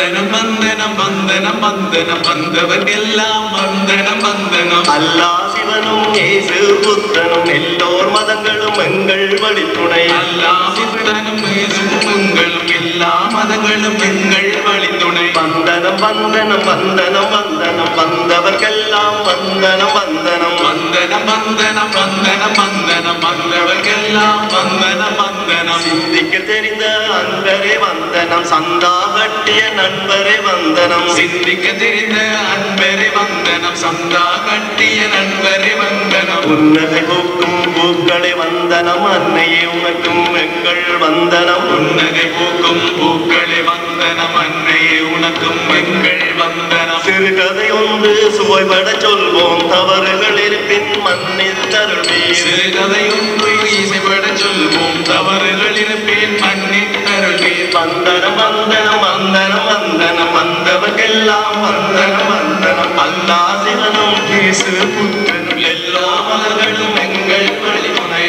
வந்தனம் வந்தனம் வந்தனம் வந்தனம் வந்தவர்க்கெல்லாம் வந்தனம் வந்தனம். அல்லா சிவனும் இயேசு புத்தனும் எல்லோர் மதங்களும் எங்கள் வழித்துணை. அல்லா சித்தனும் ஏசும் உங்களும் எல்லா மதங்களும் எங்கள் வழித்துணை வந்தனம் வந்தனம் வந்தனம் வந்தனம் வந்தவர்க்கெல்லாம் வந்தனம் வந்தனம் வந்தனம் வந்தனம் வந்தனம் வந்தனம் வந்தவர்க்கெல்லாம் வந்தனம் வந்தனம் சிந்திக்க தெரிந்த அன்பரே வந்தனம் சந்தா கட்டிய நண்பரே வந்தனம் சிந்திக்க தெரிந்த அன்பரே வந்தனம் சந்தா கட்டிய நண்பரே வந்தனம் புன்னகை பூக்கும் பூக்களே வந்தனம் அன்னையே உனக்கும் எங்கள் வந்தனம் புன்னகை பூக்கும் பூக்களே வந்தனம் அன்னையே உனக்கும் எங்கள் வந்தனம் சிறுகதை ஒன்று சுவைபட சொல்வோம். தவறுகள் இருப்பின் மன்னித்தருள்வே சிறுகதையொன்று இசைப்பட சொல்வோம். தவறுகள் இருப்பேன் மன்னித்தருள்வேன் வந்தனம் வந்தனம் வந்தனம் வந்தனம். வந்தவர்க்கெல்லாம் வந்தனம் வந்தனம். அல்லா சிவனும் இயேசு புத்தனும் எல்லா மலர்களும் எங்கள் வழிமுனை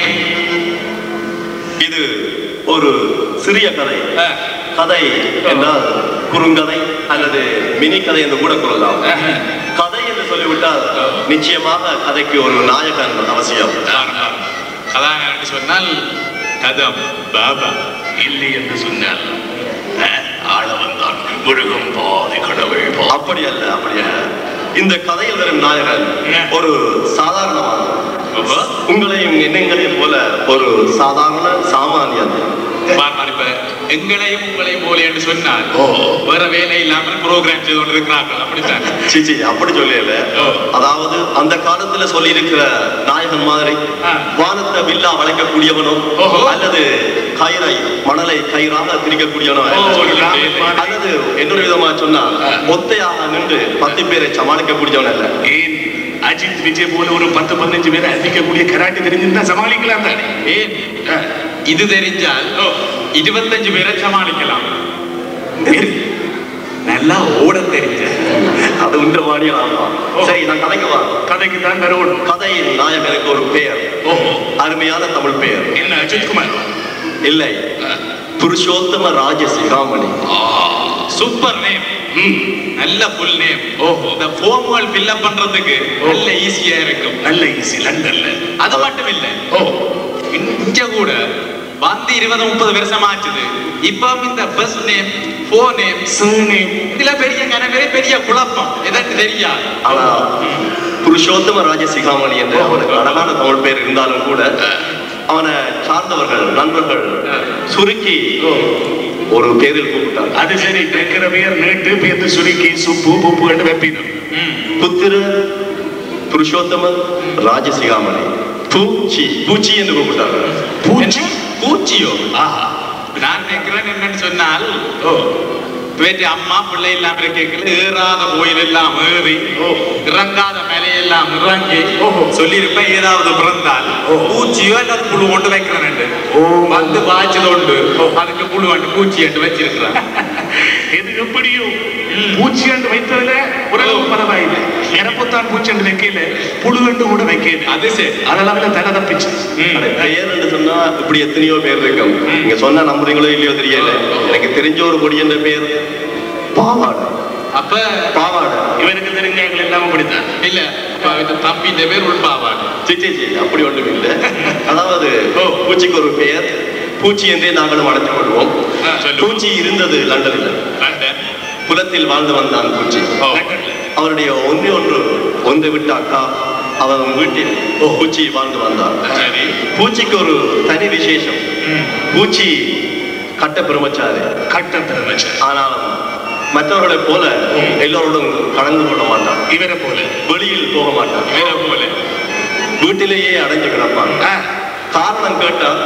இது ஒரு சிறிய கதை. கதை என்றால் குறுங்கதை அல்லது மினி கதை என்று கூட கூறலாம். கதை என்று சொல்லிவிட்டால் நிச்சயமாக கதைக்கு ஒரு நாயகன் அவசியம். அதான் என்று சொன்னால் கதம் பாபா இல்லை என்று சொன்னால் ஆளவன் தான் முருகும் பாதி கடவுள் அப்படி அல்ல அப்படி அல்ல. இந்த கதையில் வரும் நாயகன் ஒரு சாதாரணமான உங்களையும் எண்ணங்களையும் போல ஒரு சாதாரண சாமானியன். எங்களையும் உங்களையும் போல என்று சொன்னால் வேற வேலை இல்லாமல் ப்ரோக்ராம் செய்து கொண்டு இருக்கிறார்கள் அப்படித்தான் சிச்சி அப்படி சொல்லல. அதாவது அந்த காலத்துல சொல்லி இருக்கிற நாயகன் மாதிரி. வானத்தை வில்லா வளைக்கக்கூடியவனோ ஓஹோ. அல்லது கயிறை மணலை கயிறாக திரிக்கக்கூடியவனோ ஓ, அல்ல. இல்ல. அல்லது இன்னொரு விதமா சொன்னா. ஒத்தையாக நின்று பத்து பேரை சமாளிக்கக்கூடியவன் அல்ல ஏன் அஜித் விஜய் போல ஒரு பத்து பதினஞ்சு பேரை அடிக்கக்கூடிய கராட்டி தெரிஞ்சிருந்தா சமாளிக்கலாம் தானே ஏன் இது தெரிஞ்சால் இருபத்தஞ்சு பேரை சமாளிக்கலாம். நல்லா ஓட தெரிஞ்ச. அது உண்ட மாடியலாமா சரி நான் கதைக்கு வா. கதைக்கு தான் வரணும் கதையின் நாயகனுக்கு ஒரு பெயர். ஓஹோ அருமையான தமிழ் பெயர். என்ன அஜித் குமார் இல்லை புருஷோத்தம ராஜ சிகாமணி சூப்பர் நேம். நல்ல ஃபுல் நேம். ஓஹோ இந்த ஃபார்முகள் ஃபில்அப் பண்றதுக்கு நல்ல ஈஸியா இருக்கும். நல்ல ஈஸி லண்டன்ல. அது மட்டும் இல்ல. ஓ. இங்க கூட வந்து இருபது முப்பது வருஷம் ஆச்சுது. இப்போ இந்த first name fore name surname. இதுல பெரிய கனவே பெரிய குழப்பம். எதற்கு தெரியாது. ஆனா புருஷோத்தம ராஜ சிகாமணி என்று அவனுக்கு அழகான தமிழ் பெயர் இருந்தாலும் கூட அவனை சார்ந்தவர்கள் நண்பர்கள் சுருக்கி ஒரு பேரில் கூப்பிட்டாங்க. அது சரி கேட்கிற பேர் நேட்டு பேத்து சுருக்கி சுப்பு புப்பு கண்டு வெப்பினும். புத்திர புருஷோத்தம ராஜசிகாமணி. பூச்சி. பூச்சி என்று கூப்பிட்டாங்க. பூச்சி. பூச்சியோ ஆஹா நான் நினைக்கிறேன் என்னன்னு சொன்னால் ஓ பேட்டி அம்மா பிள்ளை எல்லாம் இருக்கேக்கல ஏறாத கோயில் எல்லாம் ஏறி. இறங்காத மலையெல்லாம் இறங்கி. சொல்லியிருப்பேன் ஏதாவது பிறந்தால். பூச்சியோ அல்லது புழு கொண்டு வைக்கிறேன். வந்து பாய்ச்சல் உண்டு அதுக்கு புழு வந்து பூச்சி என்று வச்சிருக்கிறேன் இது எப்படியோ பூச்சி கண்டு வைத்ததுல உறவு பரவாயில்லை. இறப்புத்தான் பூச்சி கண்டு வைக்கல புழு கண்டு கூட வைக்கல அது சரி. அதெல்லாம் தலை தப்பிச்சு என்று சொன்னா இப்படி எத்தனையோ பேர் இருக்கும் நீங்க சொன்னா நம்புறீங்களோ இல்லையோ தெரியல. எனக்கு தெரிஞ்ச ஒரு கொடி என்ற பேர் பாவாடை. அப்ப பாவாடை. இவனுக்கு தெரிஞ்சவங்க எல்லாம் அப்படித்தான். இல்ல தம்பிന്റെ பேர் உள்பாவாடு சி, சி, சி, அப்படி ஒன்றும் இல்லை. அதாவது பூச்சிக்கு ஒரு பெயர். பூச்சி என்றே நாங்களும் அழைத்துக் கொள்வோம். பூச்சி இருந்தது லண்டனில். லண்டன். புலத்தில் வாழ்ந்து வந்தான் பூச்சி. அவருடைய ஒன்று ஒன்று ஒன்று விட்ட அக்கா அவன் வீட்டில் பூச்சி வாழ்ந்து வந்தான். சரி. பூச்சிக்கு ஒரு தனி விசேஷம். பூச்சி கட்ட பிரம்மச்சாரி. கட்ட பிரமச்ச ஆனாலும் மற்றவர்களைப் போல எல்லோரோடும் கலந்து கொள்ள மாட்டான். இவரை போல. வெளியில் போக மாட்டான். இவரை போல. வீட்டிலேயே அடைஞ்சு கிடப்பான். காரணம் கேட்டால்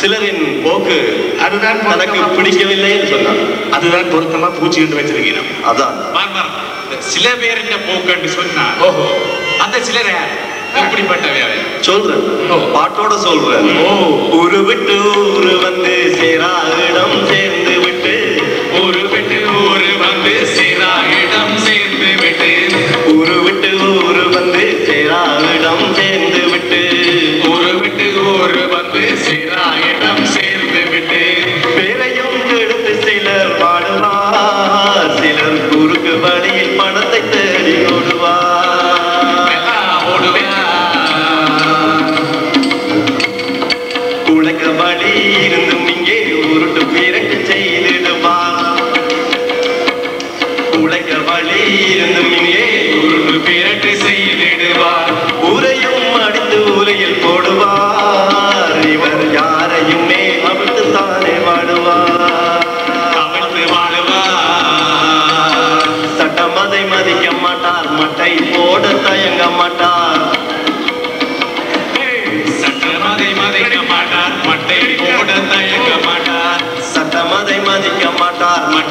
சிலரின் போக்கு அதுதான் தனக்கு பிடிக்கவில்லை என்று சொன்னான் அதுதான் பொருத்தமா பூச்சி கண்டு வச்சிருக்கிறோம் அதான். சில பேரின் போக்கன்னு சொன்னா ஓஹோ. அந்த சிலர் சொல்றேன். பாட்டோட சொல்றேன். ஓ. ஊரு விட்டு ஊரு வந்து சேரா இடம் சேர்ந்து விட்டு ஒரு விட்டு ஊரு வந்து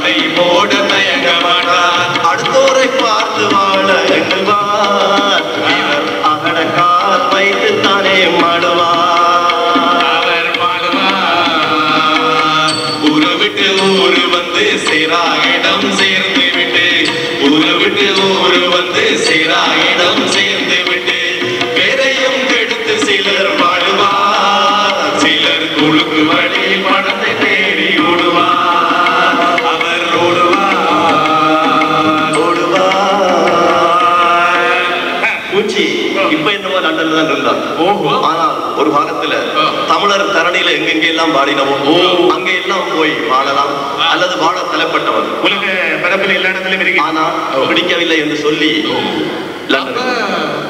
மாட்டார் மட்டை ஆனால் ஒரு காலத்துல தமிழர் தரணியில எங்கெங்க எல்லாம் பாடினவோ அங்க எல்லாம் போய் வாழலாம் அல்லது வாழ தலைப்பட்டவர். உலக பரப்பில் எல்லா இடத்திலும் இருக்கு. ஆனா பிடிக்கவில்லை என்று சொல்லி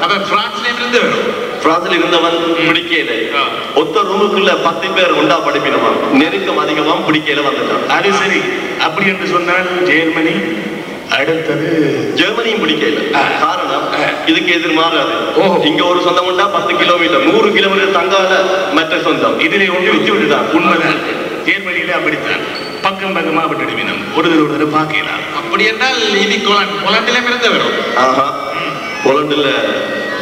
அவர் பிரான்ஸ்ல இருந்து வரும் பிரான்சில் இருந்தவன் பிடிக்கல. ஒத்த ரூமுக்குள்ள பத்து பேர் உண்டா படிப்பினவன். நெருக்கம் அதிகமாம் பிடிக்கல வந்துட்டான். அது சரி. அப்படி என்று சொன்னால் ஜெர்மனி அடுத்தது ஜெர்மனியும் பிடிக்கல. காரணம். இதுக்கு எதிர்மாறாது. இங்க ஒரு சொந்தம் உண்டா? பத்து கிலோமீட்டர். நூறு கிலோமீட்டர் தங்கால மற்ற சொந்தம். இதிலே ஒன்று விட்டு விட்டுதான். உண்மைதான் ஜெர்மனியில அப்படித்தான். பக்கம் பக்கமா விட்டுடுவினம் ஒருத்தர் ஒருத்தர் பார்க்கலாம் அப்படி என்றால் இனி கொலன் கொலண்டிலும் இருந்து வரும் ஆஹா. போலண்டுல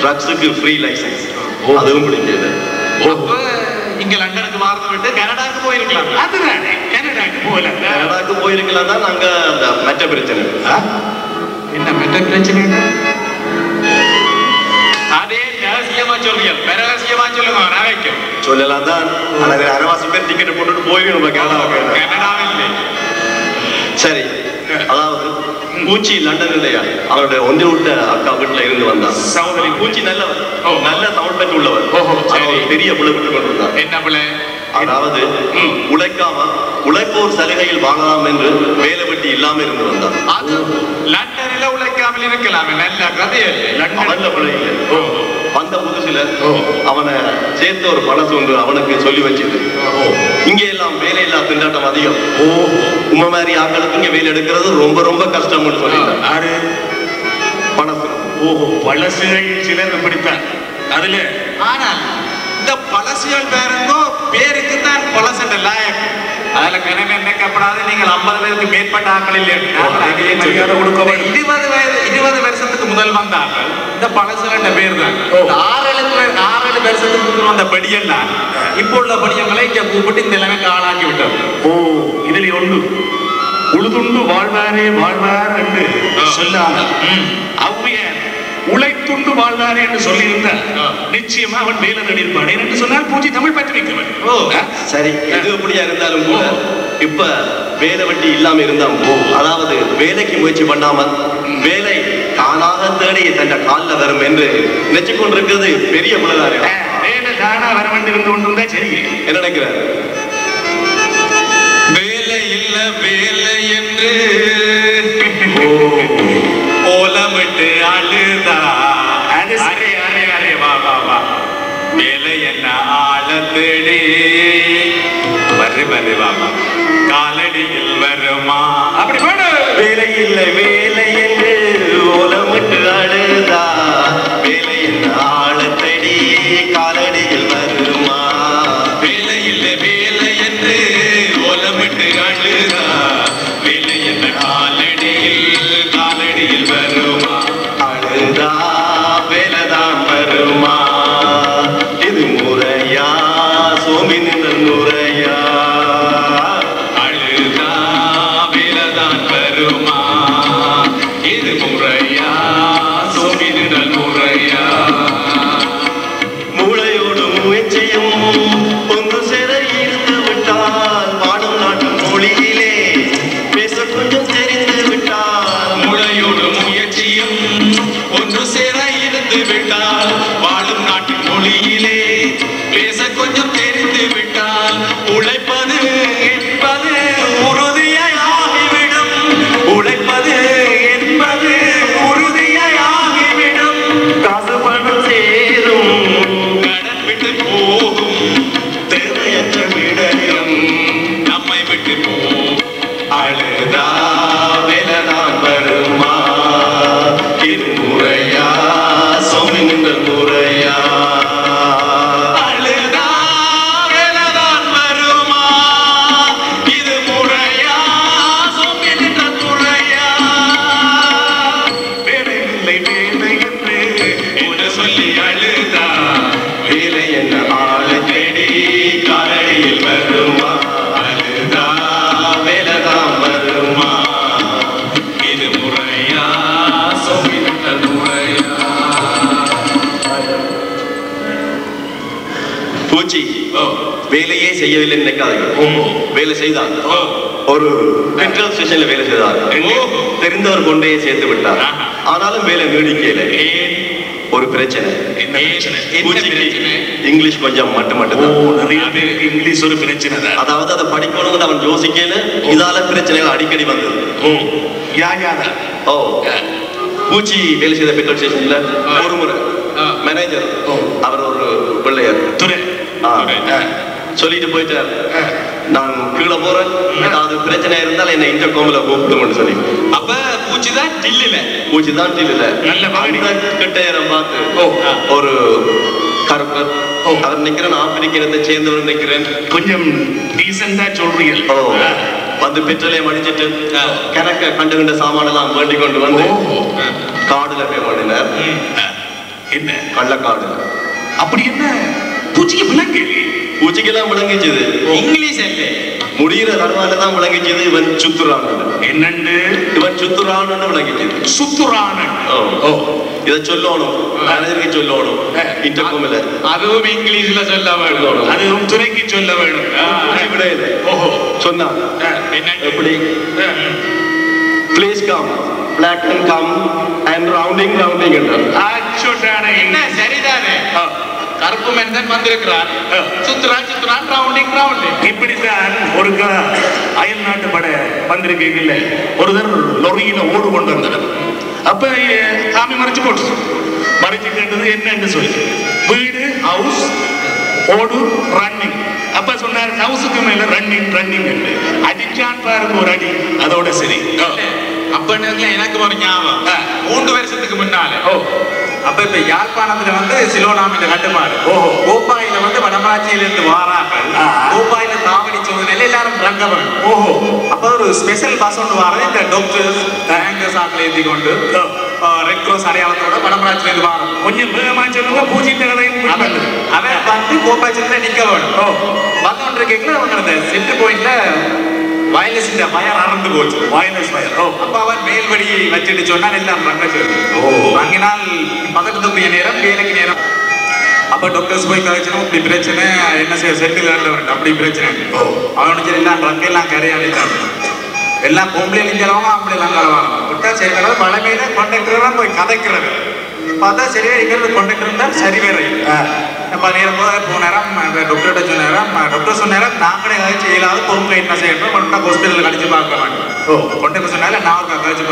ட்ரக்ஸுக்கு ஃப்ரீ லைசன்ஸ் அதுவும் பிடிக்கல இங்க லண்டனுக்கு மாறந்து விட்டு கனடாக்கு போயிருக்கலாம். அதுதானே கனடாக்கு போகல கனடாக்கு போயிருக்கலாம் தான் அங்க அந்த மற்ற பிரச்சனை. என்ன மெட்ட பிரச்சனை? அதே ரகசியமா சொல்றீங்க ரகசியமா சொல்லுங்க வைக்கும். சொல்லலாம் தான் ஆனா இதுல அரைவாசி பேர் டிக்கெட் போட்டுட்டு போயிடும் கனடாவுக்கு. கனடாவில் சரி. அதாவது பூச்சி லண்டன் இல்லையா அவருடைய ஒன்றி விட்ட அக்கா வீட்டுல இருந்து வந்தான் சகோதரி பூச்சி நல்லவர். நல்ல தமிழ் பெற்று உள்ளவர். பெரிய புள்ள விட்டு கொண்டு வந்தான் என்ன பிள்ளை அதாவது உழைக்காம உழைப்போர் சலுகையில் வாங்கலாம் என்று வேலை வெட்டி இல்லாம இருந்து வந்தான் அது லண்டனில் உழைக்காமல் இருக்கலாமே. நல்ல கதையே இல்லை. ஓ வந்த புதுசுல ஓ. அவனை சேர்த்த ஒரு பழசு ஒன்று அவனுக்கு சொல்லி வச்சது. இங்க எல்லாம் வேலையில்லா திண்டாட்டம் அதிகம். ஓ. உண்மை மாதிரி ஆட்களுக்கு இங்க வேலை எடுக்கிறது ரொம்ப ரொம்ப கஷ்டம்னு சொல்லிட்டான் ஆறு பணசு. ஓஹோ பழசுகள் சிலர் இப்படித்தான் அதுல ஆனால் இந்த பழசுகள் பேருங்கோ பேருக்கு தான் பழசுன்ற லாயக் அதுல கணக்கு நினைக்கப்படாது நீங்கள் ஐம்பது பேருக்கு மேற்பட்ட வேண்டும். இருபது வயது இருபது வருஷத்துக்கு முதல் வந்த ஆட்கள் இந்த பழசுகள் பேர் தான் ஆறு ஆறு ஏழு வருஷத்துக்கு முதல் வந்த படியெல்லாம் இப்போ உள்ள படியங்களை இங்க கூப்பிட்டு இந்த நிலைமைக்கு ஆளாக்கி விட்டது ஓ இதில் ஒன்று. உழுதுண்டு வாழ்வாரே வாழ்வார் என்று சொல்லாமல் ஔவையார் உழைத்துண்டு வாழ்வாரே என்று சொல்லியிருந்தார் நிச்சயமா அவன் வேலை நடிப்பான் என்று சொன்னால் பூஜை தமிழ் பற்றிருக்கவன் ஓ. சரி எது எப்படியா இருந்தாலும் கூட இப்ப வேலை வெட்டி இல்லாம இருந்தான் அதாவது வேலைக்கு முயற்சி பண்ணாமல் வேலை தானாக தேடி தன் காலில் வரும் என்று நினைச்சு கொண்டிருக்கிறது பெரிய புலகாரம் வேலை தானா வர வேண்டியிருந்து கொண்டிருந்தா சரி. என்ன நினைக்கிறார்? வேலை இல்ல வேலை என்று வேலை நீடிக்கல ஒரு பிரச்சனை? என்ன பிரச்சனை? இங்கிலீஷ் கொஞ்சம் மட்டும் மட்டும் நிறைய பேருக்கு இங்கிலீஷ் ஒரு பிரச்சனை தான். அதாவது அதை படிக்கணும்னு அவன் யோசிக்கல இதால பிரச்சனைகள் அடிக்கடி வந்தது. யா யாதா ஓ பூச்சி வேலை செய்த பெட்ரோல் ஸ்டேஷன்ல ஒரு முறை மேனேஜர் அவர் ஒரு பிள்ளையர். ஆ. சொல்லிட்டு போயிட்டார். நான் கீழே போறேன். ஏதாவது பிரச்சனை இருந்தால் என்ன இன்டர்கோம்ல கூப்பிடும்னு சொல்லி. அப்ப பூச்சி தான் டில்லில. பூச்சி தான் இல்ல நல்ல கிட்டையரம் பார்த்து ஓ. ஒரு கருப்பர். அவர் நிக்கிறேன் ஆப்பிரிக்கிறதை சேர்ந்தவர் நிக்கிறேன். கொஞ்சம் டீசெண்டா சொல்றீங்க ஓ வந்து பெட்ரோலையும் அடிச்சிட்டு கணக்க கண்டு கண்ட சாமானெல்லாம் வேண்டி கொண்டு வந்து. காடுல போய் மாட்டினார் என்ன? கள்ளக்காடு அப்படி என்ன? பூச்சிக்கு விளங்கு பூச்சிக்கெல்லாம் விளங்கிச்சது. இங்கிலீஷ் அல்ல முடிகிற தருவால தான் விளங்கிச்சது இவன் சுத்துறான். என்னண்டு? இவன் சுத்துறான்னு விளங்கிச்சது. சுத்துறான ஓ. இதை சொல்லணும். மேனேஜருக்கு சொல்லணும்? இன்டர்கோம் இல்ல அதுவும் இங்கிலீஷ்ல சொல்ல வேணும். அது உன் துறைக்கு சொல்ல வேணும். ஓஹோ சொன்னான் என்ன எப்படி? Please come black and come and rounding rounding என்ன கருப்பு மனிதன் வந்திருக்கிறான் சுத்துறான் சுத்துறான் ரவுண்டிங் ரவுண்டிங் இப்படித்தான் ஒரு அயல் நாட்டு படை வந்திருக்கீங்கல்ல ஒருத்தர் லொரியில ஓடு கொண்டு வந்தவர். அப்ப சாமி மறைச்சு போட்டு மறைச்சு கேட்டது என்னன்னு சொல்லி. வீடு ஹவுஸ் ஓடு ரன்னிங் அப்ப சொன்னார் ஹவுஸுக்கு மேல ரன்னிங் ரன்னிங் அடிச்சான் பாருங்க ஒரு அடி அதோட சரி. அப்ப எனக்கு ஒரு ஞாபகம். மூன்று வருஷத்துக்கு முன்னால ஓ. அப்ப இப்ப யாழ்ப்பாணத்துல வந்து சிலோனாமில கட்டுமாறு ஓஹோ. கோப்பாயில வந்து வடமராட்சியில இருந்து வாராக்கள். கோப்பாயில தாவடி சோதனையில எல்லாரும் ரங்கவன். ஓஹோ. அப்ப ஒரு ஸ்பெஷல் பஸ் ஒன்று வாரது. இந்த டாக்டர்ஸ் ஆங்கர்ஸ் ஆக்கள் ஏற்றி கொண்டு ரெட் கிராஸ் அடையாளத்தோட வடமராட்சியில இருந்து வாரம் கொஞ்சம் வேகமா சொல்லுங்க பூஜை தகதையும் அவன் வந்து கோப்பாய்ச்சல நிக்க வேணும். ஓ. வந்தோன்ற கேட்கல அவங்க அந்த செட்டு பாயிண்ட்ல வயலஸ் இந்த வயர் அறந்து போச்சு வயலன்ஸ் ஃபயர் ஓ அப்ப அவன் மேல்வடி வச்சுட்டு சொன்னான் எல்லாம் ரங்க சொல்லி ஓ. வாங்கினால் பதட்டத்துக்குரிய நேரம் வேலைக்கு நேரம் அப்ப டாக்டர்ஸ் போய் கழிச்சனும் இப்படி பிரச்சனை என்ன செய்ய செட்டில் வரணும் அப்படி பிரச்சனை ஓ. அவனுக்கு எல்லாம் ரங்க எல்லாம் கரையாடிட்டாங்க எல்லாம் பொம்பளை லிஞ்சலவங்க ஆம்பளை எல்லாம் கலவாங்க விட்டா சரி வர பழமையில கொண்டக்டர் போய் கதைக்கிறது பார்த்தா சரியா இங்கிறது கொண்டக்டர் தான் சரி வேற ஆ. அப்ப நேரம் டாக்டர்கிட்ட சொன்னேரம் டாக்டர் சொன்னேரம் நாங்களே ஏதாச்சும் செய்யலாத பொறுப்பை என்ன செய்யணும் கொண்டா ஹாஸ்பிட்டல் கழிச்சு பார்க்க வேண்டும் ஓ. கொண்டு சொன்னால நான் கழிச்சு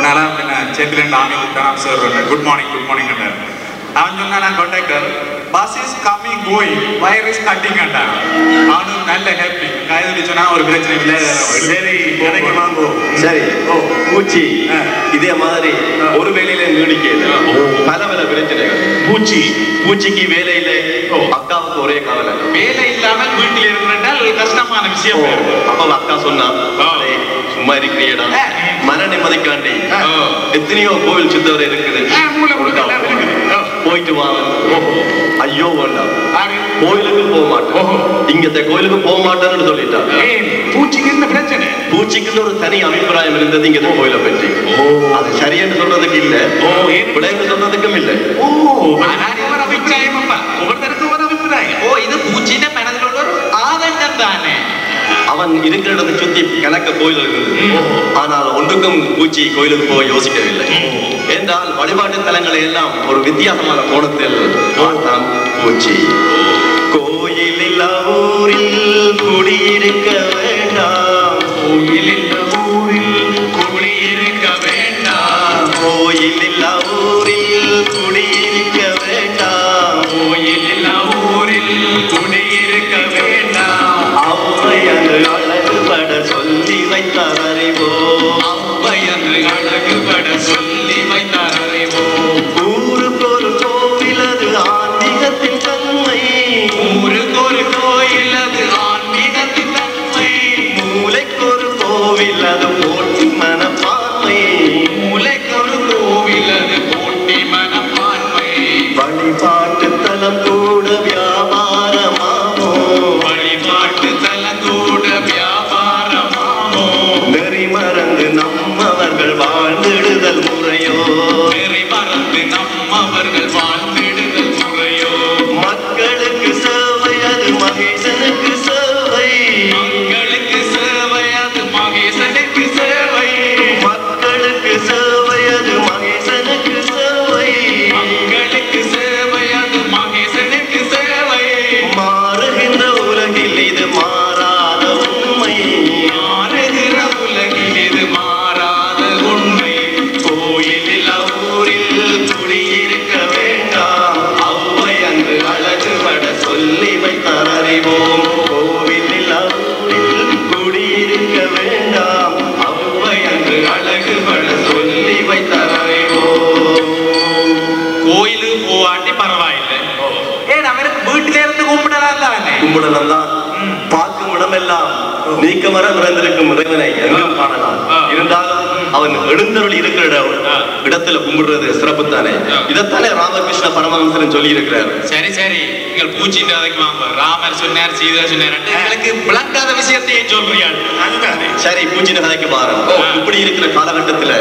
நாளாக பின்ன சேத்திரன் ஆமி விட்டான் sir good morning good morning அவன் சொன்னா நான் conductor bus is coming going wire is cutting அவனும் நல்ல ஹாப்பி காய்கறி சொன்னா ஒரு பிரச்சனை இல்லை. சரி எனக்கு வாங்கோ. சரி. ஓ. பூச்சி. இதே மாதிரி ஒரு வேலையில நீடிக்கல பல பல பிரச்சனைகள். பூச்சி. பூச்சிக்கு வேலையில அக்காவுக்கு ஒரே கவலை. வேலை இல்லாமல் வீட்டில் இருக்கிறால் கஷ்டமான விஷயம். அப்ப அக்கா சொன்னா "மகளே, சும்மா இருக்கிறியடா. ஆ. மன நிம்மதிக்காண்டி. எத்தனையோ கோவில் சுத்தவரை இருக்குது. போயிட்டு வா. ஐயோ வேண்டாம் கோயிலுக்கு போக மாட்டேன். இங்கத்த கோயிலுக்கு போக மாட்டேன்னு சொல்லிட்டான் பூச்சிக்கு இந்த பிரச்சனை? பூச்சிக்கு ஒரு தனி அபிப்பிராயம் இருந்தது இங்க கோயில பற்றி. அது சரியான சொல்றதுக்கு இல்ல. பிள்ளைங்க சொல்றதுக்கும் இல்ல. அபிப்பிராயம் ஒவ்வொருத்தருக்கும் ஒரு அபிப்பிராயம். ஓ இது பூச்சின்னு மனதில் ஒரு ஆதண்டம் தானே. அவன் இருக்கிற இடத்தை சுத்தி கணக்க கோயில் ஆனால் ஒன்றுக்கும் பூச்சி கோயிலுக்கு போக யோசிக்கவில்லை. என்றால் வழிபாட்டு தலங்களை எல்லாம் ஒரு வித்தியாசமான கோணத்தில் பார்த்தான் பூச்சி. கோயில் இல்லா ஊரில் குடியிருக்க வேண்டாம். கோயில் அவன் எழுந்தருள் இருக்கிற இடத்துல கும்பிடுறது சிறப்பு தானே இதைத்தானே ராமகிருஷ்ண பரமஹம்சன் சொல்லி இருக்கிறார் சரி சரி. நீங்கள் பூச்சிட்டு அதுக்கு வாங்க. ராமர் சொன்னார் சீதா சொன்னார். எங்களுக்கு விளங்காத விஷயத்தை ஏன் சொல்றியாள் அதுதானே சரி பூச்சின கதைக்கு பாரு இப்படி இருக்கிற காலகட்டத்துல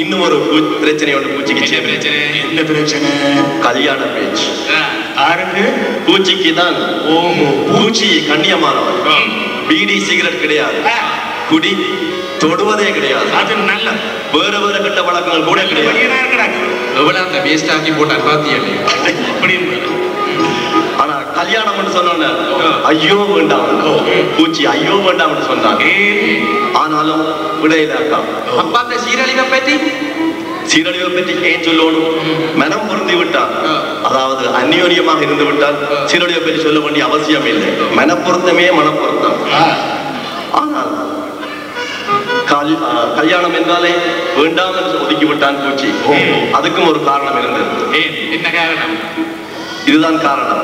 இன்னும் ஒரு பூ- பிரச்சனை ஒன்று பூச்சிக்கு பிரச்சனை? என்ன பிரச்சனை? கல்யாண பேச்சு. யாருக்கு பூச்சிக்கு தான் ஓஹோ. பூச்சி கண்ணியமானவன் பீடி சிகரெட் கிடையாது. குடி தொடுவதே கிடையாது. அது நல்லது. வேற வேற கெட்ட பழக்கங்கள் கூட கிடையாது. எவ்வளவு அந்த வேஸ்ட் ஆக்கி போட்டார் பாத்தியா அப்படியும் ஆனா கல்யாணம் சொன்னோன்னு ஐயோ வேண்டாம். பூச்சி ஐயோ வேண்டாம் சொன்னாங்க. ஏன் ஆனாலும் விடையில அப்ப அந்த சீரழிவை பற்றி சீரழிவை பற்றி ஏன் சொல்லணும்? மனம் பொருந்தி விட்டால் அதாவது அந்யோன்யமாக இருந்து விட்டால் சீரழிவை பற்றி சொல்ல வேண்டிய அவசியம் இல்லை. மனப்பொருத்தமே மனப்பொருத்தம். கல்யாணம் என்றாலே வேண்டாம் என்று ஒதுக்கிவிட்டான் பூச்சி. அதுக்கும் ஒரு காரணம் இருந்தது. என்ன காரணம்? இதுதான் காரணம்.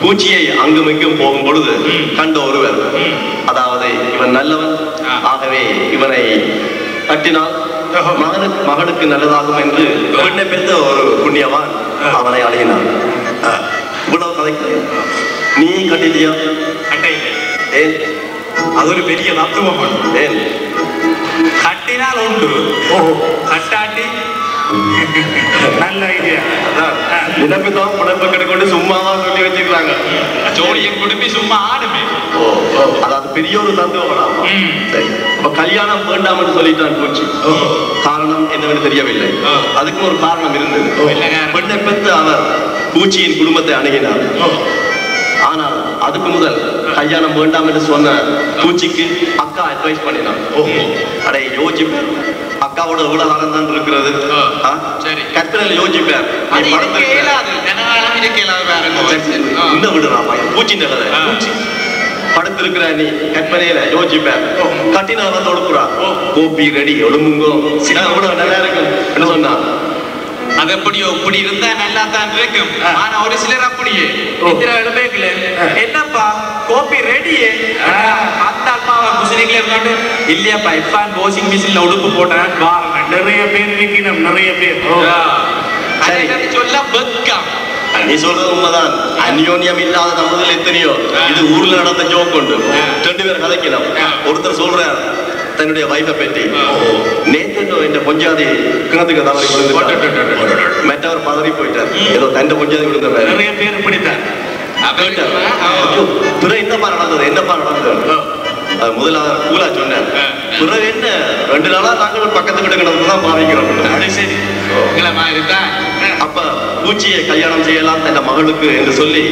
பூச்சியை அங்கும் இங்கும் போகும் பொழுது கண்ட ஒருவர் அதாவது இவன் நல்லவன் ஆகவே இவனை கட்டினால் மகனுக்கு மகனுக்கு நல்லதாகும் என்று பெண்ணை பெற்ற ஒரு புண்ணியவான் அவனை அழையினான் இவ்வளவு கதைக்கு நீ கட்டிலியா கட்டிலையா ஏன்? அது ஒரு பெரிய தத்துவம் ஏன்? கட்டினால் உண்டு. கட்டாட்டி. நல்ல ஐடியா நினைப்புதான் புணர்வு கிடைக்கொண்டு சும்மாவா சொல்லி வச்சிருக்காங்க ஜோடியை குடும்பி சும்மா ஆடுமே அதாவது பெரியோரு தந்துவலாம் சரி. அப்ப கல்யாணம் வேண்டாம் வேண்டாம்னு சொல்லிட்டான் போச்சு. காரணம் என்னவென்று தெரியவில்லை. அதுக்கு ஒரு காரணம் இருந்தது. பெண்ணை பெற்று அவர் பூச்சியின் குடும்பத்தை அணுகினார். ஆனால் அதுக்கு முதல் கல்யாணம் வேண்டாம் என்று சொன்ன பூச்சிக்கு அக்கா அட்வைஸ் பண்ணினான். அடே யோசிப்பேன். அக்காவோட இவ்வளவு காலம் தான் இருக்கிறது. கற்பனையில யோசிப்பேன். இன்னும் விடுறான் பூச்சின்ற கதை ஆ. படுத்திருக்கிற நீ கற்பனையில யோசிப்பேன். கட்டினா வந்து ஒழுப்புறா கோப்பி ரெடி ஒழுங்குங்கோ. சில கூட நல்லா இருக்கும். என்ன சொன்னா? அது எப்படியோ இப்படி இருந்தா நல்லா தான் இருக்கும் ஆனா ஒரு சிலர் அப்படியே எழுபேக்கல என்னப்பா கோப்பி ரெடியே அந்த அப்பாவை குசினிங்களே இருந்தோண்டு இல்லையாப்பா இப்பான் வாஷிங் மிஷின்ல உடுப்பு போட்டேன் நிறைய பேர் இருக்கணும் நிறைய பேர். சொல்ல வெக்கம் நீ சொல்றது உண்மைதான். அந்யோன்யம் இல்லாத நம்மதில் எத்தனையோ? இது ஊர்ல நடந்த ஜோக் உண்டு. ரெண்டு பேரும் கதைக்கணும் ஒருத்தர் சொல்றார் தன்னுடைய வைஃபை பற்றி நேத்து என்ற பொஞ்சாதி கிணத்துக்கு தவறி விழுந்துட்டார். மற்றவர் பதறி போயிட்டார். ஏதோ தண்டை பொஞ்சாதி விழுந்த நிறைய பேர் ஐயோ, பிறகு என்னப்பா நடந்தது என்னப்பா நடந்தது? அது முதல்ல கூலா சொன்னேன். பிறகு என்ன? ரெண்டு நாளா நாங்கள் பக்கத்து வீடு கிடந்து தான் பாவிக்கிறோம் அது சரி. அப்ப பூச்சியை கல்யாணம் செய்யலாம் தன் மகளுக்கு என்று சொல்லி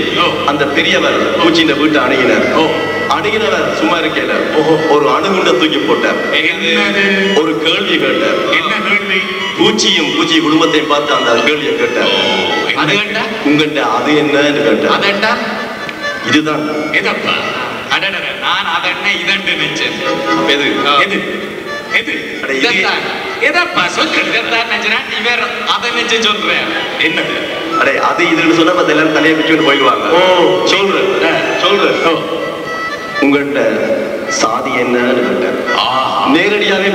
அந்த பெரியவர் பூச்சியின் வீட்டை அணுகினார். அணுகினவர் சும்மா இருக்கல ஒரு அணுகுண்ட தூக்கி போட்டார். ஒரு கேள்வி கேட்டார். என்ன கேள்வி? பூச்சியும் பூச்சி குடும்பத்தையும் பார்த்து அந்த கேள்வியை கேட்டார். உங்கள்கிட்ட அது என்னன்னு கேட்டார். இதுதான். எதப்பா? நான் அதென்ன இதண்டு நினைச்சேன். எது? எது? எது? அட, இது இதைத்தான். எதப்பா சொல்லு இதைத்தான் நினைச்சேன் நீ வேற அதை நினைச்சு சொல்றேன். என்னது? அடே அது இதுன்னு சொன்னா மத்த எல்லாரும் தலையை பிச்சுட்டு போயிடுவாங்க. ஓ. சொல்றேன். சொல்றேன். உங்கள்கிட்ட சாதி என்னன்னு கேட்டார் நேரடியாவே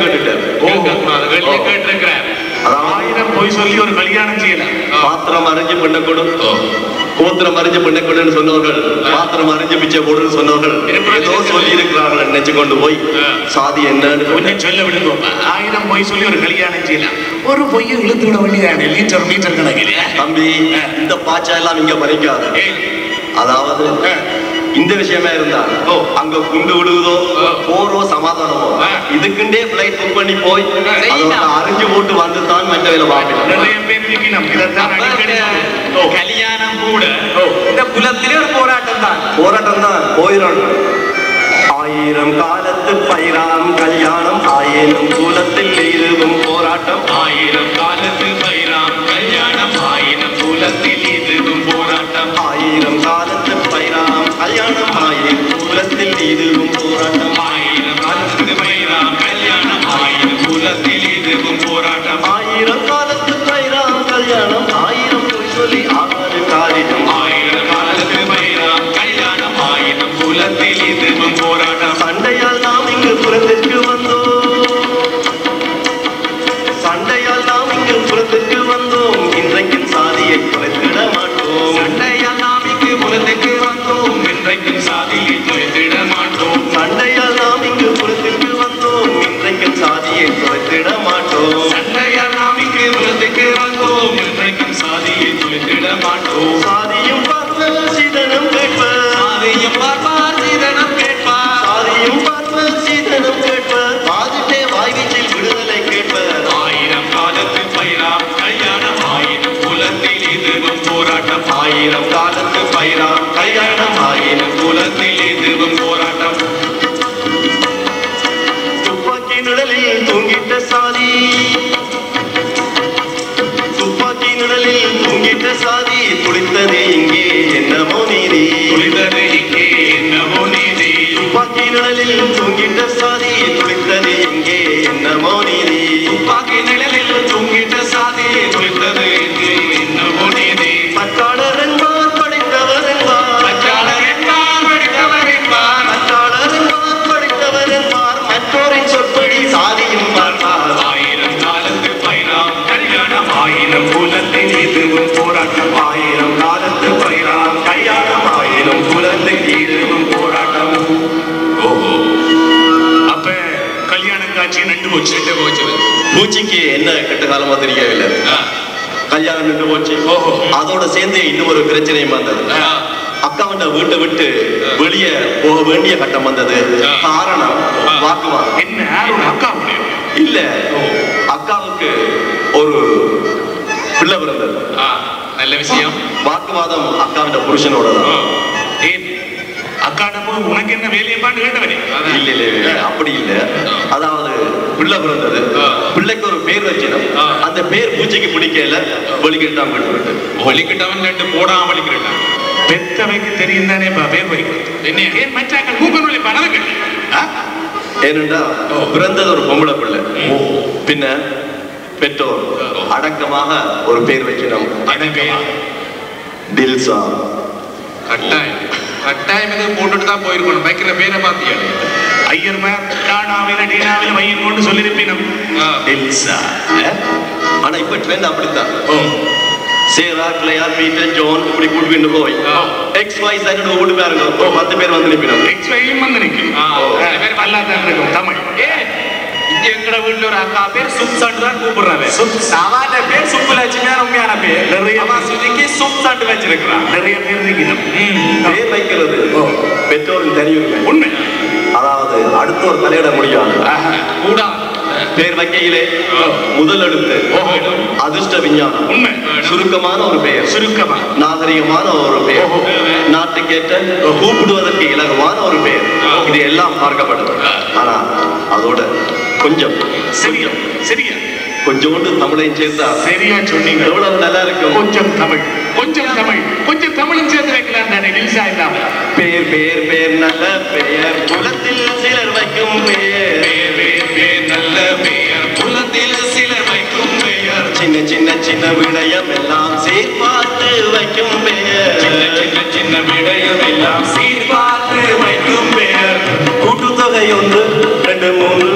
கேட்கக்கூடாது. வெளியே கேட்டிருக்கிறேன் ஆயிரம் பொய் சொல்லி ஒரு கல்யாணம் செய்யலாம் பாத்திரம் அறிஞ்சு பண்ண கொடு. கோத்திரம் அறிஞ்சு பண்ண கொடுன்னு சொன்னவர்கள் பாத்திரம் அறிஞ்சு பிச்சை போடுன்னு சொன்னவர்கள் ஏதோ சொல்லி இருக்கிறார்கள் நினைச்சு கொண்டு போய். சாதி என்னன்னு. கொஞ்சம் சொல்ல விடுங்கப்பா ஆயிரம் பொய் சொல்லி ஒரு கல்யாணம் செய்யலாம் ஒரு பொய்யை இழுத்து விட வேண்டியதானே மீட்டர் மீட்டர் கணக்கில். தம்பி இந்த பாச்சா எல்லாம் இங்க பறிக்காது. அதாவது இந்த விஷயமா இருந்தா அங்க குண்டு விழுகுதோ போறோ சமாதானமோ? இதுக்குண்டே பிளைட் புக் பண்ணி போய் அதோட அறிஞ்சு போட்டு வந்து தான் மற்ற வேலை பார்க்கணும் நிறைய பேர் அப்ப கல்யாணம் கூட இந்த குலத்திலே ஒரு போராட்டம் தான். போராட்டம் தான் போயிடணும். ஆயிரம் காலத்து பயிராம் கல்யாணம் ஆயிரம் கூலத்தில் இதுவும் போராட்டம். ஆயிரம் காலத்து பைராம் கல்யாணம் ஆயிரம் குலத்தில் இதுவும் போராட்டம். ஆயிரம் காலத்து கல்யாணமாயே குலத்தில் இதுவும் போராட்டமாயிரம் கல்யாணமாயிரம் குலத்தில் இதுவும் போராட்டம். ஆயிரம் காலத்து பயிரா கல்யாணம் ஆயிரம் பொய் சொல்லி ஆறு காரியம் ஆயிரம் நண்டு போச்சு நண்டு போச்சு? பூச்சிக்கு என்ன கெட்ட காலமா தெரியவில்லை கல்யாணம் நின்று போச்சு. ஓஹோ. அதோட சேர்ந்து இன்னும் ஒரு பிரச்சனையும் வந்தது. அக்காவண்ட வீட்டை விட்டு வெளியே போக வேண்டிய கட்டம் வந்தது. காரணம். வாக்குவாதம். என்ன? அக்கா இல்ல. அக்காவுக்கு ஒரு பிள்ளை பிறந்தது. நல்ல விஷயம். வாக்குவாதம் அக்காவிட புருஷனோட தான் ஏன்? அக்காட உனக்கு என்ன வேலையப்பான்னு கேட்டவனே. இல்ல இல்ல அப்படி இல்ல. அதாவது பிள்ளை பிறந்தது. பிள்ளைக்கு ஒரு பேர் வச்சிடும். அந்த பேர் பூச்சிக்கு பிடிக்கல வெளிக்கிட்டான் விட்டு ஒலிக்கிட்டவன் ரெண்டு போடாம ஒலிக்கிறான் பெத்தவைக்கு தெரியும் தானே பேர் வைக்கிறது என்ன? ஏன் மச்சாக்கள் மூக்கனொழி பணம் கட்டு. ஏனென்றா பிறந்தது ஒரு பொம்பளை பிள்ளை. பின்ன பெற்றோர். அடக்கமாக ஒரு பேர் வைக்கணும் டில்சா கட்டாயம். கட்டாயம் இது போட்டுட்டு தான் போயிருக்கணும். வைக்கிற பேரை பாத்தியா ஐயர்மார் டானாவில டீனாவில வையன் கொண்டு சொல்லியிருப்பினும். ஆனா இப்ப ட்ரெண்ட் அப்படித்தான். சேரா கிளையார் பீட்டர் ஜோன் இப்படி கூட்டிட்டு போய்? எக்ஸ் ஒய் சைடு ஓடி பாருங்க. பத்து பேர் வந்து நிற்பினோம். எக்ஸ் வையும் வந்து நிற்கும். ஆ, நல்லா தான் இருக்கும் தமிழ். எங்கட வீட்டுல ஒரு அக்கா பேர் சுப்சாண்டு தான் கூப்பிடுறாரு சாதாரண பேர் சுப்புலட்சுமி தான் உண்மையான பேர்? நிறைய அவன் சுஜிக்கு சுப்சாண்டு வச்சிருக்கிறான் நிறைய பேர் இருக்கணும் பேர் வைக்கிறது பெற்றோரின் தனியுரிமை உண்மை. அதாவது அடுத்த ஒரு தலையிட முடியாது. கூடா. பேர் வைக்கையிலே முதல் எழுத்து. அதிர்ஷ்ட விஞ்ஞானம். உண்மை. சுருக்கமான ஒரு பெயர். சுருக்கமா? நாகரிகமான ஒரு பெயர். நாட்டுக்கேற்ற கூப்பிடுவதற்கு இலகுவான ஒரு பெயர். இது எல்லாம் பார்க்கப்படும் ஆனா அதோட கொஞ்சம் சரியா சரியா கொஞ்சோண்டு தமிழையும் சேர்த்தா சரியா சொன்னீங்க. எவ்வளவு நல்லா இருக்கும் கொஞ்சம் தமிழ் கொஞ்சம் தமிழ் கொஞ்சம் தமிழும் சேர்த்து வைக்கலாம் தானே நில்சா இல்லாம. பேர் பேர் பேர் நல்ல பெயர் குலத்தில் சிலர் வைக்கும் பெயர் பேர் பேர் பேர் நல்ல பெயர் குலத்தில் சிலர் வைக்கும் பெயர் சின்ன சின்ன சின்ன விடயம் எல்லாம் சேர்ப்பார்த்து வைக்கும் பெயர் சின்ன சின்ன சின்ன விடயம் எல்லாம் சீர்பார்த்து வைக்கும் பெயர் கூட்டுத்தொகை ஒன்று ரெண்டு மூன்று.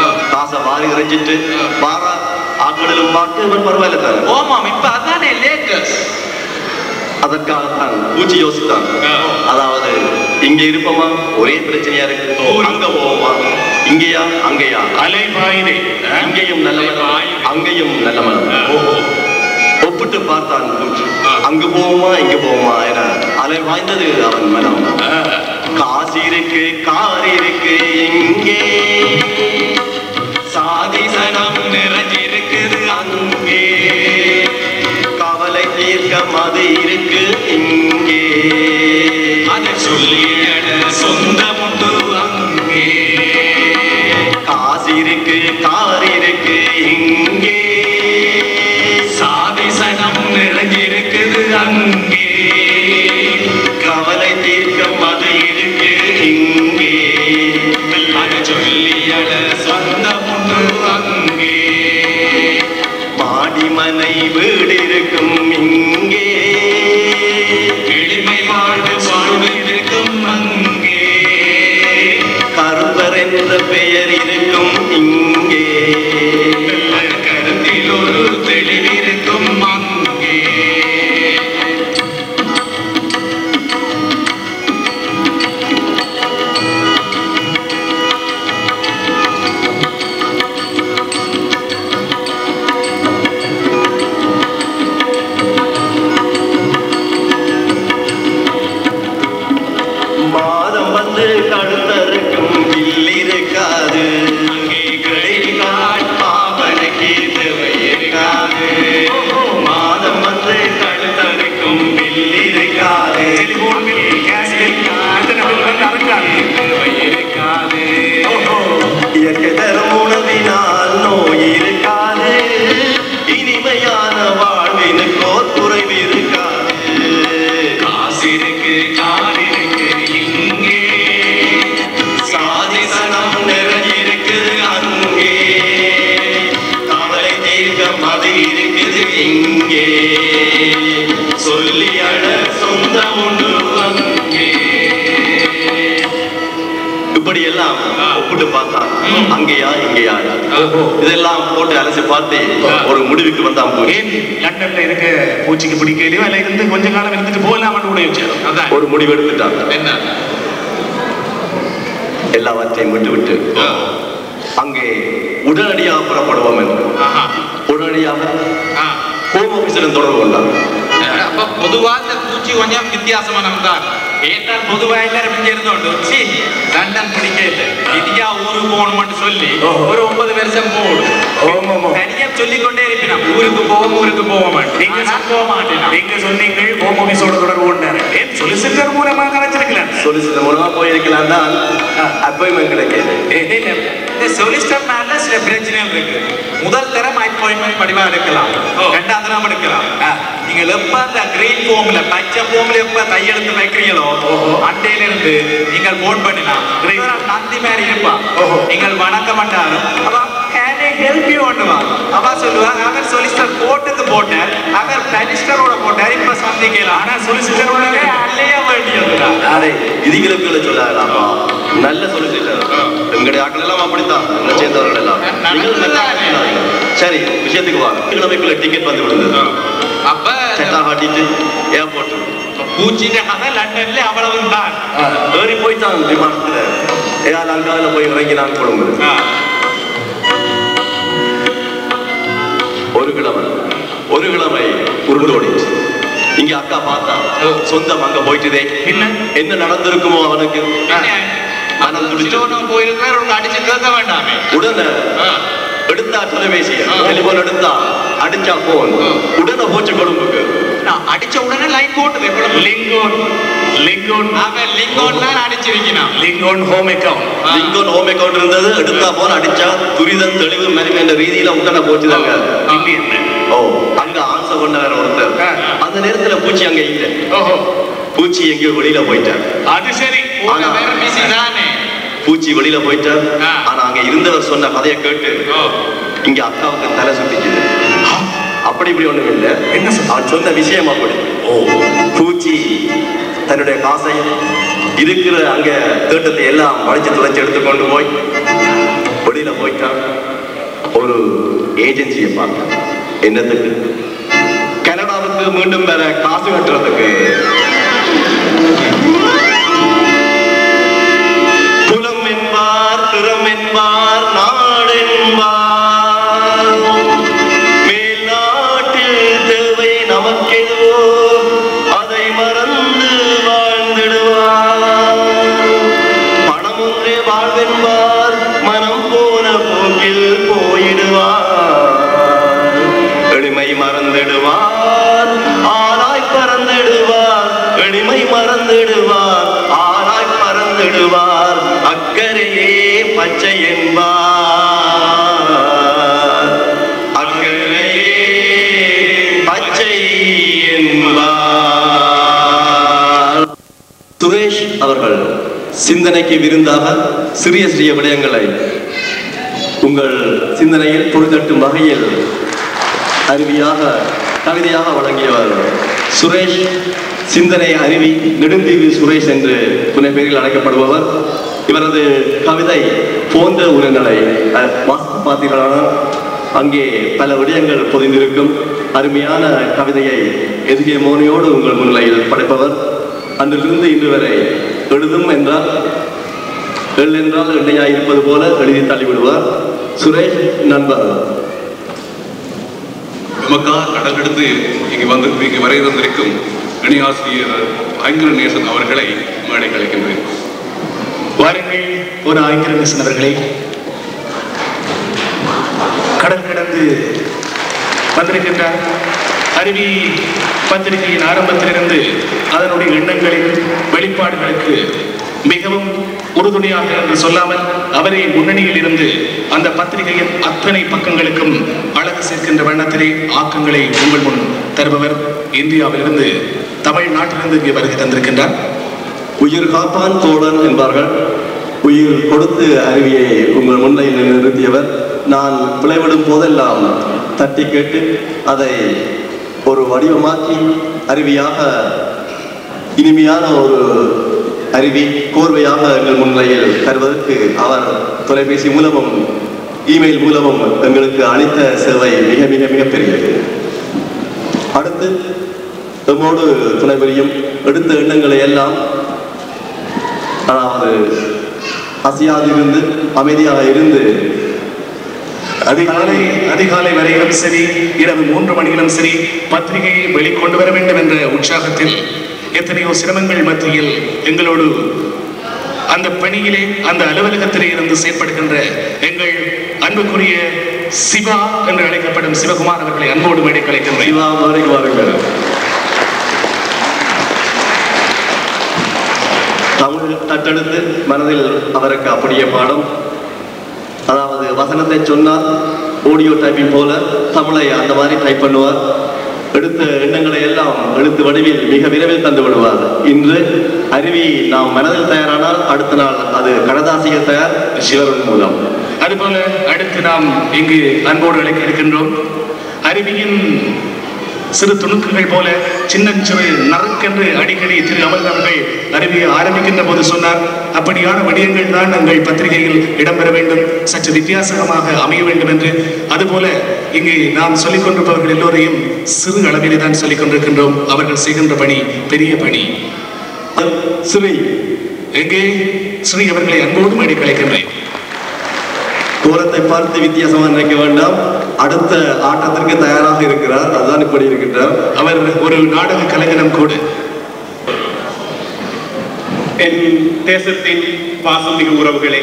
வாரி இறைஞ்சிட்டு வாரா ஆக்களிலும் பார்த்து இவன் பரவாயில்ல தானே ஓமாம் இப்ப அதானே லேட்டஸ்ட் அதற்காகத்தான் பூச்சி யோசித்தான். அதாவது இங்க இருப்போமா? ஒரே பிரச்சனையா இருக்கு. அங்க போவோமா? இங்கேயா? அங்கேயா? அலைபாயினே இங்கேயும் நல்ல மனம் அங்கேயும் நல்ல மனம் ஒப்பிட்டு பார்த்தான் பூச்சி. அங்கு போவோமா? இங்க போவோமா? என அலை வாய்ந்தது அவன் மனம். காசு இருக்கு கார் இருக்கு இங்கே. சாதி சனம் நிறைஞ்சிருக்குது அங்கே. கவலை தீர்க்க மது இருக்கு இங்கே. அதை சொல்லியட சொந்தமுண்டு அங்கே காசு இருக்கு கார் இருக்கு இங்கே. சாதி சனம் நிறைஞ்சிருக்குது அங்கே. சொல்லியட சொந்தமுண்டு அங்கே. மாடிமனை வீடு இருக்கும் இங்கே இருக்குது இங்கே. சொல்லி அழ சொந்தம் இப்படி எல்லாம் ஒப்பிட்டு பார்த்தா அங்கேயா இங்கேயா இதெல்லாம் போட்டு அலசி பார்த்து ஒரு முடிவுக்கு வந்தான் போய் லண்டன்ல இருக்க பூச்சிக்கு பிடிக்கலையோ அல்ல இருந்து கொஞ்ச காலம் இருந்துட்டு போகலாம்னு கூட ஒரு முடிவு எடுத்துட்டான் என்ன? எல்லாவற்றையும் விட்டு விட்டு அங்கே உடனடியாக புறப்படுவோம் என்று. ஆஹா உடனடியாக ஆ ஹோம் ஆபீஸிடம் தொடர்பு கொண்டான் அப்ப பொதுவா இந்த ஏற்றால் பொதுவா எல்லாரும் இங்க இருந்தோண்டு. சி லண்டன் பிடிக்க இல்ல இந்தியா ஊருக்கு போகணும்னு சொல்லி ஒரு ஒன்பது வருஷம் போடும் தனியா சொல்லிக் கொண்டே இருப்பினா ஊருக்கு போவோம் ஊருக்கு போக மாட்டேன் நீங்க போக மாட்டேன்? நீங்க சொன்னீங்க ஹோம் ஆபீஸோட தொடர்பு கொண்டாரு ஏன் சொலிசிட்டர் மூலமா கலைச்சிருக்கலாம் சொல்லிசிட்ட மூலமா போயிருக்கலாம் தான் அப்பாயின்மெண்ட் கிடைக்கல இந்த சொலிஸ்டர்னால சில பிரச்சனைகள் இருக்கு. முதல் தரம் அப்பாயின்மெண்ட் படிவா எடுக்கலாம். ரெண்டாம் தரம் எடுக்கலாம். நீங்க எப்ப அந்த கிரீன் ஃபார்ம்ல பச்சை ஃபார்ம்ல எப்ப கையெழுத்து வைக்கிறீங்களோ? அட்டையில இருந்து நீங்கள் போன் பண்ணினா நந்தி மாதிரி இருப்பா. நீங்கள் வணங்க மாட்டாரு. அவ can I help you ஒண்ணுவா அவ சொல்லுவா அவர் சொலிஸ்டர் கோர்ட்டுக்கு போட்டார். அவர் மினிஸ்டரோட போட்டார். இப்ப சந்திக்கலாம் ஆனா சொலிஸ்டரோட அலைய வேண்டியதுதான் யாரே விதிகளுக்குள்ள சொல்லாதாப்பா நல்ல சொல்லிட்டார் எங்களுடைய ஆட்கள் எல்லாம் அப்படித்தான் சேர்ந்தவர்கள் எல்லாம் நீங்கள். சரி விஷயத்துக்கு வா. கிழமைக்குள்ள டிக்கெட் வந்து விழுந்தது பெட்டாபாட்டிட்டு ஏர்போர்ட் பூச்சின்னு கதை லண்டன்ல அவ்வளவு தான் ஏறி போய்த்தான் விமானத்துல ஏழாங்காவில் போய் இறங்கினான் கொடுங்க ஒரு கிழமை ஒரு கிழமை உருண்டு ஓடிச்சு. இங்க அக்கா பார்த்தா சொந்தம் அங்க போயிட்டுதே. என்ன? என்ன நடந்திருக்குமோ அவனுக்கு? உடனே எடுத்தா தொலைபேசிய டெலிபோன் எடுத்தா அடிச்சா போன் உடனே போச்சு கொழும்புக்கு. நான் அடிச்ச உடனே லைன் போட்டுது எவ்வளவு லிங்கோன் லிங்கோன் அவன் லிங்கோன் தான் அடிச்சிருக்கிறான் Lincoln home account Lincoln home account இருந்தது. எடுத்தா போன் அடிச்சா துரிதம் தெளிவு மருமை என்ற ரீதியில உடனே என்ன? ஓ அங்க ஆன்சர் வேற ஒருத்தர். அந்த நேரத்துல பூச்சி அங்க இல்ல. ஓஹோ. பூச்சி எங்கேயோ வெளியில போயிட்டார். அது சரி உங்க வேற பிசி தானே. பூச்சி வெளியில போயிட்டார். ஆனா அங்க இருந்தவர் சொன்ன கதையை கேட்டு இங்க அக்காவுக்கு தலை சுத்திக்குது. அப்படி இப்படி ஒண்ணும் இல்ல. என்ன அவன் சொன்ன விஷயம் அப்படி ஓ. பூச்சி தன்னுடைய காசை இருக்கிற அங்க தேட்டத்தை எல்லாம் வளைச்சு துளைச்சு எடுத்துக்கொண்டு போய் வெளியில போயிட்டான் ஒரு ஏஜென்சியை பார்த்தேன். என்னத்துக்கு? கனடாவுக்கு மீண்டும் வேற காசு கட்டுறதுக்கு. குலம் என்பார் திறம் என்பார் நாடென்பார். அவர்கள் சிந்தனைக்கு விருந்தாக சிறிய சிறிய விடயங்களை உங்கள் சிந்தனையில் பொழுதட்டும் வகையில் அருவியாக கவிதையாக வழங்கியவர் சுரேஷ். சிந்தனை அருவி நெடுந்தீவு சுரேஷ் என்று துணை பெயரில் அழைக்கப்படுபவர். இவரது கவிதை போன்ற உரங்களை அஹ், வாசித்து பார்த்தீர்களானால் அங்கே பல விடயங்கள் பொதிந்திருக்கும். அருமையான கவிதையை எதுகே மோனியோடு உங்கள் முன்னிலையில் படைப்பவர். அன்றிலிருந்து இன்று வரை எழுதும் என்றால் எள் என்றால் எண்ணெயாய் இருப்பது போல எழுதி தள்ளிவிடுவார். சுரேஷ் நண்பர். நமக்காக கடல் எடுத்து இங்கு வந்து இங்கு வரை தந்திருக்கும் இணையாசிரியர் ஐங்கர நேசன் அவர்களை மேடை கலைக்கின்றேன் வாருங்கள் ஒரு ஆங்கிலநேசன் அவர்களே. கடல் கடந்து வந்திருக்கின்றார். அருவி பத்திரிகையின் ஆரம்பத்திலிருந்து அதனுடைய எண்ணங்களின் வெளிப்பாடுகளுக்கு மிகவும் உறுதுணையாக என்று சொல்லாமல் அவரே முன்னணியில் இருந்து அந்த பத்திரிகையின் அத்தனை பக்கங்களுக்கும் அழகு சேர்க்கின்ற வண்ணத்திலே ஆக்கங்களை உங்கள் முன் தருபவர் இந்தியாவிலிருந்து தமிழ்நாட்டிலிருந்து இங்கே வருகை தந்திருக்கின்றார். உயிர் காப்பான் தோழன் என்பார்கள். உயிர் கொடுத்து அருவியை உங்கள் முன்னையில் நிறுத்தியவர். நான் விளைவிடும் போதெல்லாம் தட்டி கேட்டு அதை வடிவமாக்கி அருவியாக இனிமையான ஒரு அருவி கோர்வையாக எங்கள் முன்னிலையில் தருவதற்கு அவர் தொலைபேசி மூலமும் இமெயில் மூலமும் எங்களுக்கு அளித்த சேவை மிக மிக மிக பெரியது. அடுத்து எம்மோடு துணை புரியும் எடுத்த எண்ணங்களை எல்லாம் அதாவது அசையாதிருந்து அமைதியாக இருந்து அதிகாலை அதிகாலை வரையிலும் சரி இரவு மூன்று மணியிலும் சரி பத்திரிகையை வெளிக்கொண்டு வர வேண்டும் என்ற உற்சாகத்தில் எத்தனையோ சிரமங்கள் மத்தியில் எங்களோடு அந்த பணியிலே அந்த அலுவலகத்திலே இருந்து செயற்படுகின்ற எங்கள் அன்புக்குரிய சிவா என்று அழைக்கப்படும் சிவகுமார் அவர்களை அன்போடு மேடை கலைக்கின்றேன் சிவா வாருங்கள் தமிழ் தட்டெடுத்து மனதில் அவருக்கு அப்படியே பாடம். வசனத்தை சொன்னால் ஆடியோ டைப்பிங் போல தமிழை அந்த மாதிரி டைப் பண்ணுவார். எடுத்த எண்ணங்களை எல்லாம் எழுத்து வடிவில் மிக விரைவில் தந்து விடுவார். இன்று அருவி நாம் மனதில் தயாரானால் அடுத்த நாள் அது கடதாசிகள் தயார் சிவரன் மூலம். அதுபோல அடுத்து நாம் இங்கு அன்போடு அழைக்க இருக்கின்றோம். அருவியின் சிறு துணுக்குகள் போல சின்னஞ்சிறு நறுக்கென்று அடிக்கடி திரு அமர் அறிவிய ஆரம்பிக்கின்ற போது சொன்னார் அப்படியான விடயங்கள் தான் எங்கள் பத்திரிகையில் இடம்பெற வேண்டும். சற்று வித்தியாசமாக அமைய வேண்டும் என்று. அதுபோல இங்கு நாம் சொல்லிக் கொண்டிருப்பவர்கள் எல்லோரையும் சிறு அளவிலே தான் சொல்லிக் கொண்டிருக்கின்றோம். அவர்கள் செய்கின்ற பணி பெரிய பணி. ஸ்ரீ எங்கே? ஸ்ரீ அவர்களை அன்போடு அடி கலைக்கின்றேன் கோலத்தை பார்த்து வித்தியாசமாக நினைக்க வேண்டாம். அடுத்த ஆட்டத்திற்கு தயாராக இருக்கிறார். அதுதான் இப்படி இருக்கின்றார். அவர் ஒரு நாடக கலைஞனம் கூட. என் தேசத்தின் பாசமிகு உறவுகளே